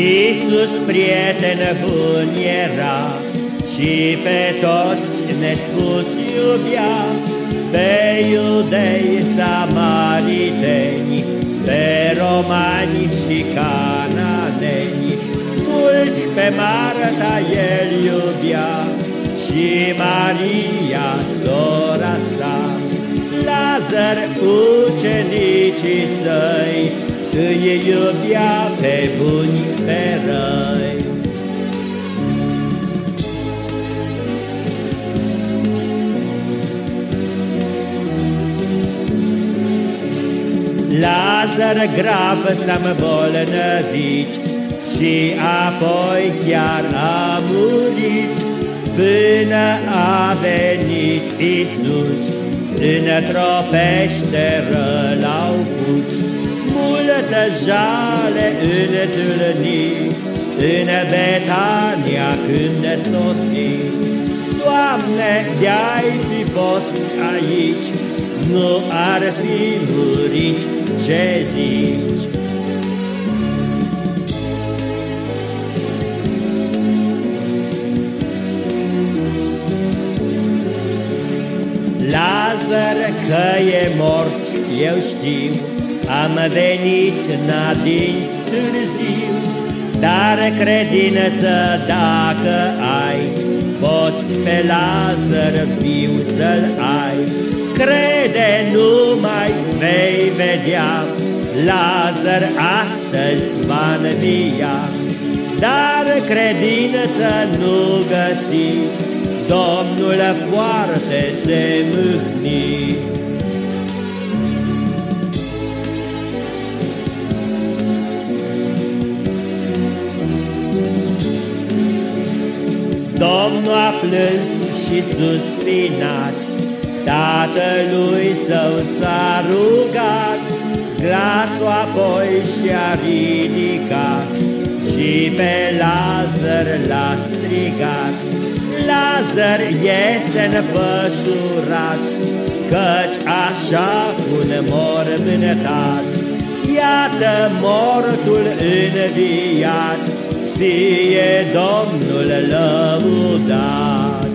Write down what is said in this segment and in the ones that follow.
Iisus, prieten bun era Și pe toți nespus iubea Pe iudei samariteni Pe romani și cananeni. Mulți pe Marta el iubea Și Maria, sora sa. Lazar, ucenicii săi îi iubea pe buni pe răi. Lazar grav s-a bolnăvit Și apoi chiar a murit Până a venit Isus Într-o peșteră l-au pus multă jale întâlni În Betania când sosi Doamne, de-ai fi fost aici Nu ar fi murit ce zici? Lazar că e mort, eu știu am venit n-adins târziu, Dar credință dacă ai, Poți pe Lazar viu să-l ai. Crede, numai vei vedea, Lazar astăzi va învia, Dar credință nu găsi, Domnul foarte se mâhni. Domnul a plâns și suspinat, Tatălui său s-a rugat, Glasul apoi și-a ridicat, Și pe Lazar l-a strigat. Lazar iese înfășurat, Căci așa un mormântat, Iată mortul înviat, fie Domnul lăudat.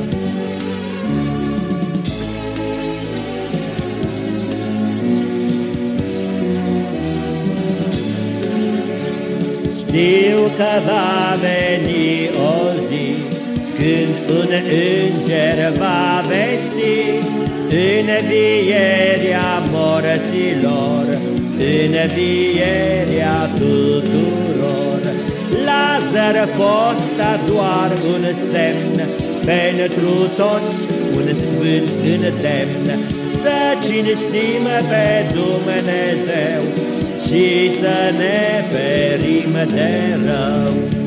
Știu că va veni o zi Când un înger va vesti Învierea morților Învierea tuturor Lazar fosta doar un semn, Pentru toți un sfânt îndemn, Să cinstim pe Dumnezeu Și să ne ferim de rău.